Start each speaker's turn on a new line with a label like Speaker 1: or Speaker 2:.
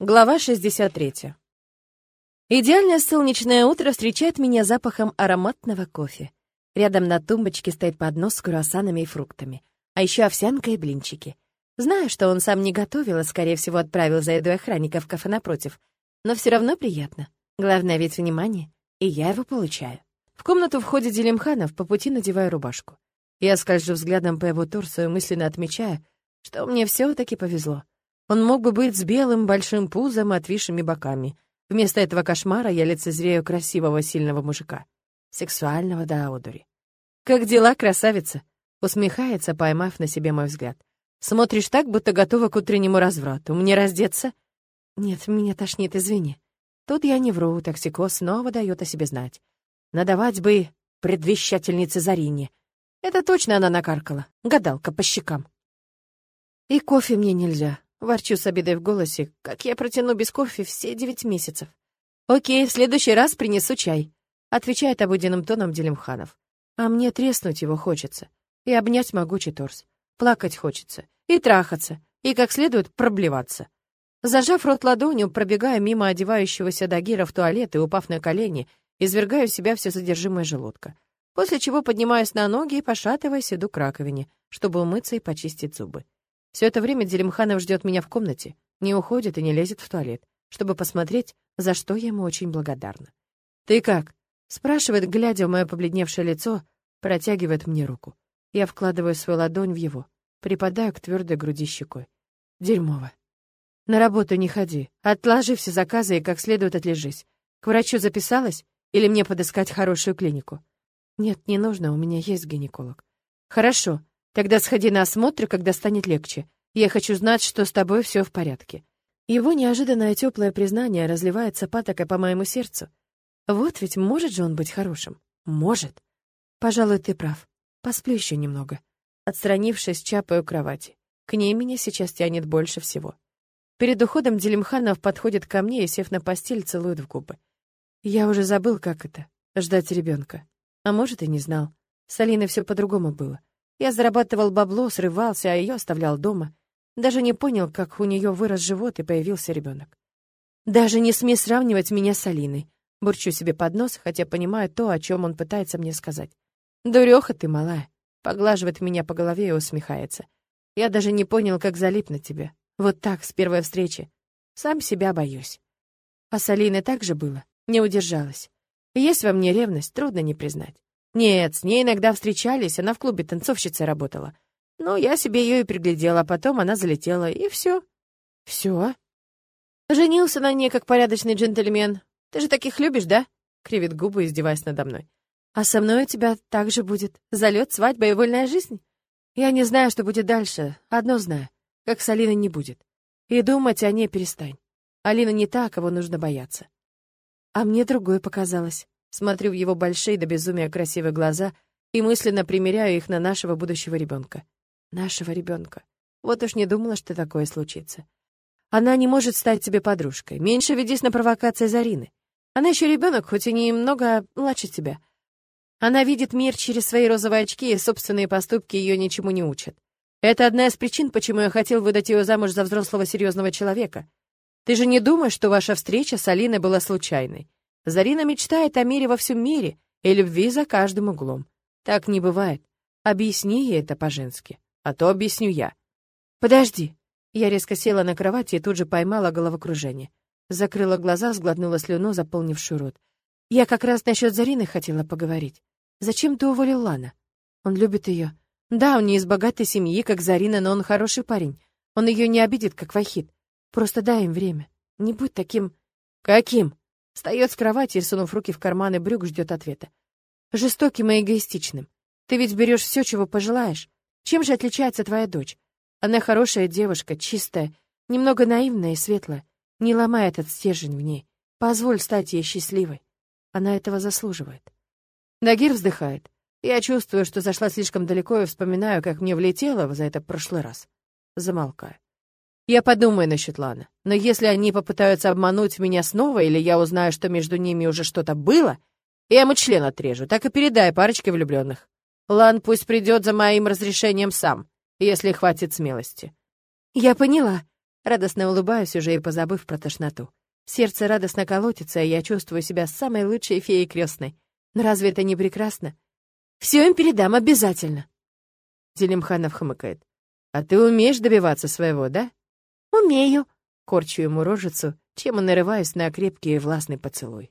Speaker 1: Глава 63. Идеальное солнечное утро встречает меня запахом ароматного кофе. Рядом на тумбочке стоит поднос с круассанами и фруктами, а еще овсянка и блинчики. Знаю, что он сам не готовил, а, скорее всего, отправил за едой охранника в кафе напротив. Но все равно приятно. Главное ведь внимание, и я его получаю. В комнату входит Делимханов, по пути надеваю рубашку. Я скольжу взглядом по его торсу и мысленно отмечаю, что мне все таки повезло. Он мог бы быть с белым большим пузом и отвисшими боками. Вместо этого кошмара я лицезрею красивого сильного мужика. Сексуального до одури. «Как дела, красавица?» Усмехается, поймав на себе мой взгляд. «Смотришь так, будто готова к утреннему разврату. Мне раздеться?» «Нет, меня тошнит, извини». Тут я не вру, токсикоз снова дает о себе знать. Надавать бы предвещательнице Зарине. Это точно она накаркала. Гадалка по щекам. И кофе мне нельзя. Ворчу с обидой в голосе, как я протяну без кофе все девять месяцев. «Окей, в следующий раз принесу чай», — отвечает обыденным тоном Делимханов. «А мне треснуть его хочется, и обнять могучий торс. Плакать хочется, и трахаться, и как следует проблеваться». Зажав рот ладонью, пробегая мимо одевающегося Дагира в туалет и упав на колени, извергаю в себя все содержимое желудка. После чего поднимаюсь на ноги и, пошатываясь, иду к раковине, чтобы умыться и почистить зубы. Все это время Делимханов ждет меня в комнате, не уходит и не лезет в туалет, чтобы посмотреть, за что я ему очень благодарна. «Ты как?» — спрашивает, глядя в мое побледневшее лицо, протягивает мне руку. Я вкладываю свою ладонь в его, припадаю к твердой груди щекой. Дерьмово. На работу не ходи, отложи все заказы и как следует отлежись. К врачу записалась или мне подыскать хорошую клинику? Нет, не нужно, у меня есть гинеколог. Хорошо, Тогда сходи на осмотр, когда станет легче. Я хочу знать, что с тобой все в порядке». Его неожиданное теплое признание разливается патокой по моему сердцу. Вот ведь может же он быть хорошим. Может. Пожалуй, ты прав. Посплю еще немного. Отстранившись, чапаю кровати. К ней меня сейчас тянет больше всего. Перед уходом Делимханов подходит ко мне и, сев на постель, целует в губы. Я уже забыл, как это — ждать ребенка. А может, и не знал. С Алиной все по-другому было. Я зарабатывал бабло, срывался, а ее оставлял дома. Даже не понял, как у нее вырос живот и появился ребенок. Даже не смей сравнивать меня с Алиной. Бурчу себе под нос, хотя понимаю то, о чем он пытается мне сказать. Дуреха ты, малая. Поглаживает меня по голове и усмехается. Я даже не понял, как залип на тебя. Вот так, с первой встречи. Сам себя боюсь. А с Алиной так же было. Не удержалась. Есть во мне ревность, трудно не признать. Нет, с ней иногда встречались, она в клубе танцовщицей работала. Ну, я себе ее и приглядела, а потом она залетела, и все. Все? Женился на ней, как порядочный джентльмен. Ты же таких любишь, да? Кривит губы, издеваясь надо мной. А со мной у тебя так же будет. Залет, свадьба и вольная жизнь. Я не знаю, что будет дальше. Одно знаю. Как с Алиной не будет. И думать о ней перестань. Алина не та, кого нужно бояться. А мне другое показалось. Смотрю в его большие до безумия красивые глаза и мысленно примеряю их на нашего будущего ребенка. Нашего ребенка. Вот уж не думала, что такое случится. Она не может стать тебе подружкой. Меньше ведись на провокации Зарины. Она еще ребенок, хоть и немного младше тебя. Она видит мир через свои розовые очки, и собственные поступки ее ничему не учат. Это одна из причин, почему я хотел выдать ее замуж за взрослого серьезного человека. Ты же не думаешь, что ваша встреча с Алиной была случайной? Зарина мечтает о мире во всем мире и любви за каждым углом. Так не бывает. Объясни ей это по-женски, а то объясню я. Подожди. Я резко села на кровати и тут же поймала головокружение. Закрыла глаза, сглотнула слюну, заполнившую рот. Я как раз насчет Зарины хотела поговорить. Зачем ты уволил Лана? Он любит ее. Да, он не из богатой семьи, как Зарина, но он хороший парень. Он ее не обидит, как Вахид. Просто дай им время. Не будь таким... Каким? Встает с кровати и, сунув руки в карманы брюк, ждет ответа. Жестоким и эгоистичным. Ты ведь берешь все, чего пожелаешь. Чем же отличается твоя дочь? Она хорошая девушка, чистая, немного наивная и светлая. Не ломай этот стержень в ней. Позволь стать ей счастливой. Она этого заслуживает. Дагир вздыхает. Я чувствую, что зашла слишком далеко и вспоминаю, как мне влетело за это прошлый раз. Замолкаю. Я подумаю насчет Лана. Но если они попытаются обмануть меня снова, или я узнаю, что между ними уже что-то было, я ему член отрежу, так и передай парочке влюбленных. Лан пусть придет за моим разрешением сам, если хватит смелости. Я поняла. Радостно улыбаюсь, уже и позабыв про тошноту. Сердце радостно колотится, и я чувствую себя самой лучшей феей крестной. Но разве это не прекрасно? Все им передам обязательно. Делимханов хмыкает. А ты умеешь добиваться своего, да? «Умею», — корчу ему рожицу, чем и нарываюсь на крепкий и властный поцелуй.